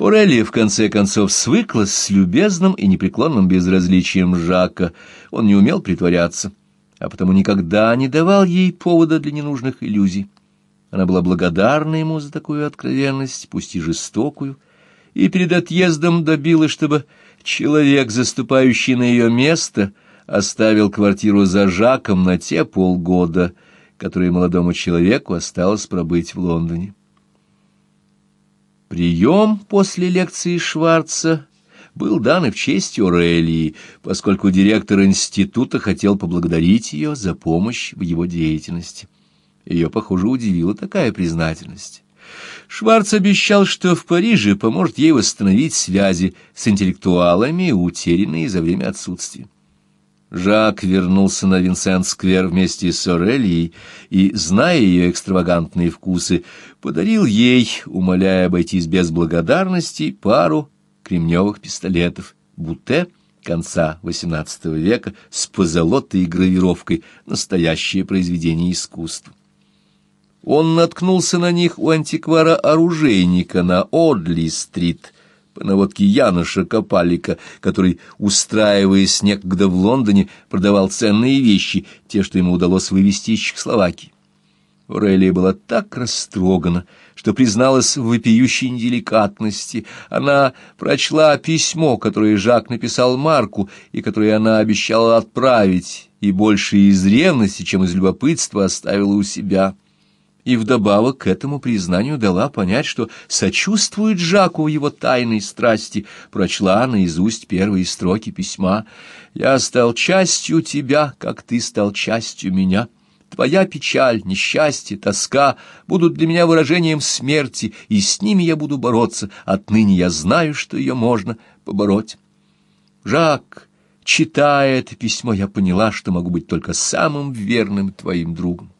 Орелия в конце концов свыклась с любезным и непреклонным безразличием Жака. Он не умел притворяться, а потому никогда не давал ей повода для ненужных иллюзий. Она была благодарна ему за такую откровенность, пусть и жестокую, и перед отъездом добилась, чтобы человек, заступающий на ее место, оставил квартиру за Жаком на те полгода, которые молодому человеку осталось пробыть в Лондоне. Прием после лекции Шварца был дан и в честь Орелии, поскольку директор института хотел поблагодарить ее за помощь в его деятельности. Ее, похоже, удивила такая признательность. Шварц обещал, что в Париже поможет ей восстановить связи с интеллектуалами, утерянные за время отсутствия. Жак вернулся на Винсент-сквер вместе с Орелией и, зная ее экстравагантные вкусы, подарил ей, умоляя обойтись без благодарности, пару кремневых пистолетов «Буте» конца XVIII века с позолотой и гравировкой, настоящее произведение искусства. Он наткнулся на них у антиквара-оружейника на Одли-стрит — по наводке Януша Копалика, который, устраиваясь некогда в Лондоне, продавал ценные вещи, те, что ему удалось вывести из Чехословакии. Орелия была так растрогана, что призналась в вопиющей неделикатности. Она прочла письмо, которое Жак написал Марку, и которое она обещала отправить, и больше из ревности, чем из любопытства оставила у себя и вдобавок к этому признанию дала понять, что сочувствует Жаку в его тайной страсти, прочла наизусть первые строки письма «Я стал частью тебя, как ты стал частью меня». Твоя печаль, несчастье, тоска будут для меня выражением смерти, и с ними я буду бороться. Отныне я знаю, что ее можно побороть. Жак, читая это письмо, я поняла, что могу быть только самым верным твоим другом.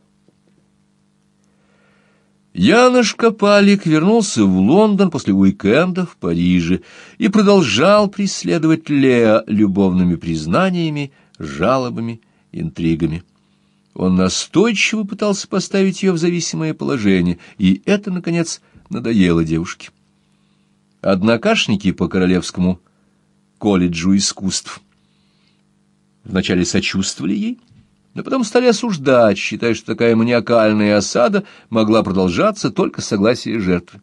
Янош Копалик вернулся в Лондон после уикенда в Париже и продолжал преследовать Леа любовными признаниями, жалобами, интригами. Он настойчиво пытался поставить ее в зависимое положение, и это, наконец, надоело девушке. Однокашники по Королевскому колледжу искусств вначале сочувствовали ей, но потом стали осуждать, считая, что такая маниакальная осада могла продолжаться только с согласия жертвы.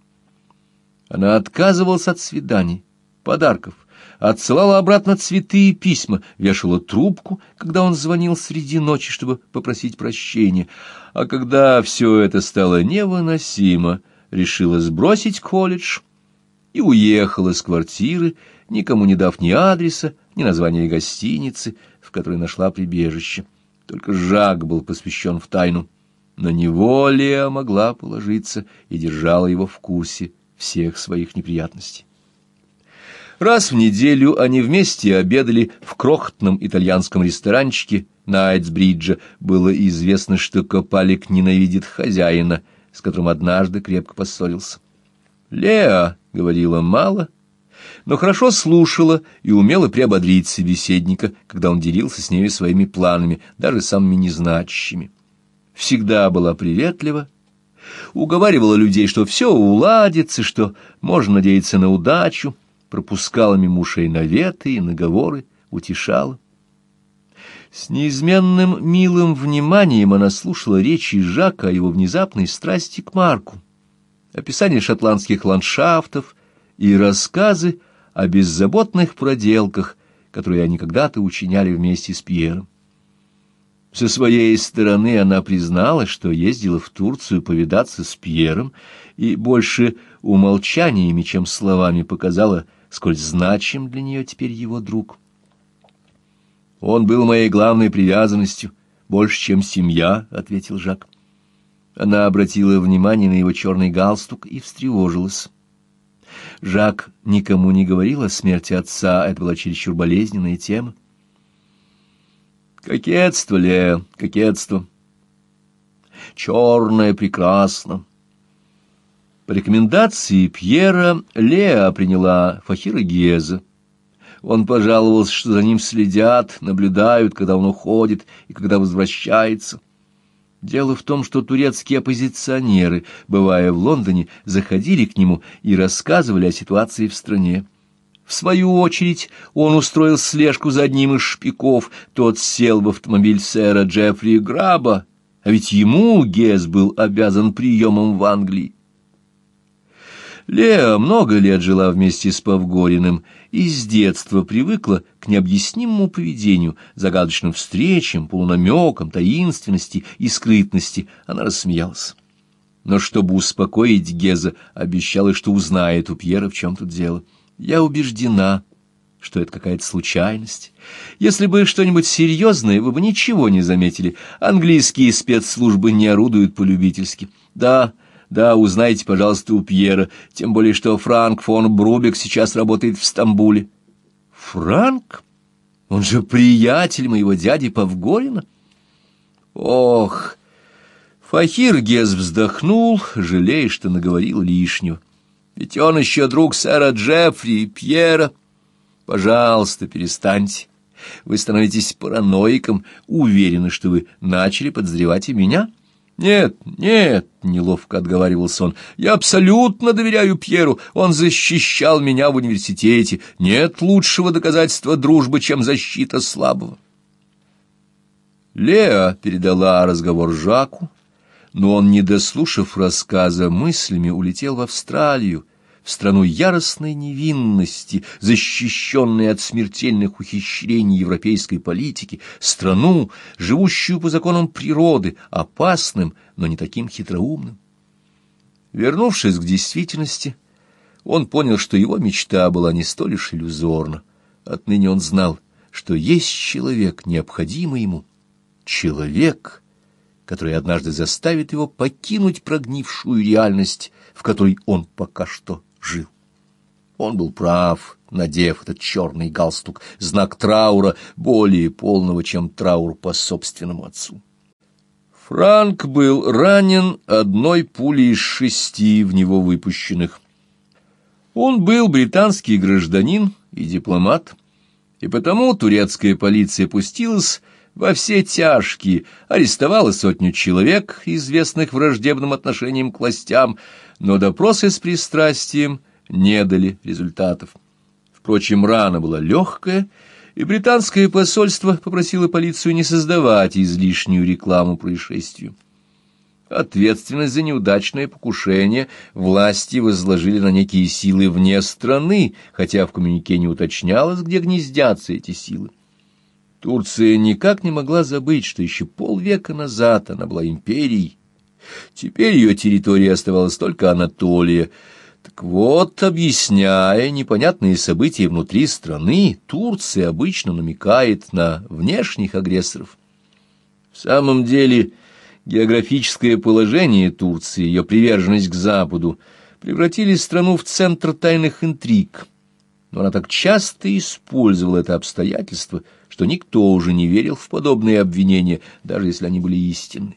Она отказывалась от свиданий, подарков, отсылала обратно цветы и письма, вешала трубку, когда он звонил среди ночи, чтобы попросить прощения, а когда все это стало невыносимо, решила сбросить колледж и уехала с квартиры, никому не дав ни адреса, ни названия гостиницы, в которой нашла прибежище. Только Жак был посвящен в тайну. На него Леа могла положиться и держала его в курсе всех своих неприятностей. Раз в неделю они вместе обедали в крохотном итальянском ресторанчике на Айтсбридже. Было известно, что Копалик ненавидит хозяина, с которым однажды крепко поссорился. Леа говорила мало, но хорошо слушала и умела приободрить собеседника, когда он делился с нею своими планами, даже самыми незначащими. Всегда была приветлива, уговаривала людей, что все уладится, что можно надеяться на удачу, пропускала мимо ушей наветы и наговоры, утешала. С неизменным милым вниманием она слушала речи Жака о его внезапной страсти к Марку, описание шотландских ландшафтов и рассказы о беззаботных проделках, которые они когда-то учиняли вместе с Пьером. Со своей стороны она признала, что ездила в Турцию повидаться с Пьером, и больше умолчаниями, чем словами показала, сколь значим для нее теперь его друг. «Он был моей главной привязанностью, больше, чем семья», — ответил Жак. Она обратила внимание на его черный галстук и встревожилась. Жак никому не говорил о смерти отца, это была чересчур болезненная тема. Кокетство, Ле, кокетство. Черное прекрасно. По рекомендации Пьера Леа приняла Фахира Геза. Он пожаловался, что за ним следят, наблюдают, когда он уходит и когда возвращается. Дело в том, что турецкие оппозиционеры, бывая в Лондоне, заходили к нему и рассказывали о ситуации в стране. В свою очередь он устроил слежку за одним из шпиков, тот сел в автомобиль сэра Джеффри Граба, а ведь ему Гес был обязан приемом в Англии. Леа много лет жила вместе с Павгориным и с детства привыкла к необъяснимому поведению, загадочным встречам, полунамекам, таинственности и скрытности. Она рассмеялась. Но чтобы успокоить Геза, обещала, что узнает у Пьера, в чем тут дело. Я убеждена, что это какая-то случайность. Если бы что-нибудь серьезное, вы бы ничего не заметили. Английские спецслужбы не орудуют полюбительски. Да, — да, узнайте, пожалуйста, у Пьера, тем более, что Франк фон Брубек сейчас работает в Стамбуле. Франк? Он же приятель моего дяди Павгорина. Ох! Фахир Гез вздохнул, жалея, что наговорил лишнего. Ведь он еще друг сэра Джеффри и Пьера. Пожалуйста, перестаньте. Вы становитесь параноиком, уверены, что вы начали подозревать и меня. — «Нет, нет», — неловко отговаривался он, — «я абсолютно доверяю Пьеру, он защищал меня в университете. Нет лучшего доказательства дружбы, чем защита слабого». Леа передала разговор Жаку, но он, не дослушав рассказа, мыслями улетел в Австралию, страну яростной невинности, защищенной от смертельных ухищрений европейской политики, страну, живущую по законам природы, опасным, но не таким хитроумным. Вернувшись к действительности, он понял, что его мечта была не столь лишь иллюзорна. Отныне он знал, что есть человек, необходимый ему, человек, который однажды заставит его покинуть прогнившую реальность, в которой он пока что жил. Он был прав, надев этот черный галстук, знак траура, более полного, чем траур по собственному отцу. Франк был ранен одной пулей из шести в него выпущенных. Он был британский гражданин и дипломат, и потому турецкая полиция пустилась во все тяжкие, арестовала сотню человек, известных враждебным отношением к властям, но допросы с пристрастием не дали результатов. Впрочем, рана была легкая, и британское посольство попросило полицию не создавать излишнюю рекламу происшествию. Ответственность за неудачное покушение власти возложили на некие силы вне страны, хотя в коммюнике не уточнялось, где гнездятся эти силы. Турция никак не могла забыть, что еще полвека назад она была империей. Теперь ее территорией оставалась только Анатолия — так вот, объясняя непонятные события внутри страны, Турция обычно намекает на внешних агрессоров. В самом деле, географическое положение Турции, ее приверженность к Западу, превратили страну в центр тайных интриг. Но она так часто использовала это обстоятельство, что никто уже не верил в подобные обвинения, даже если они были истинны.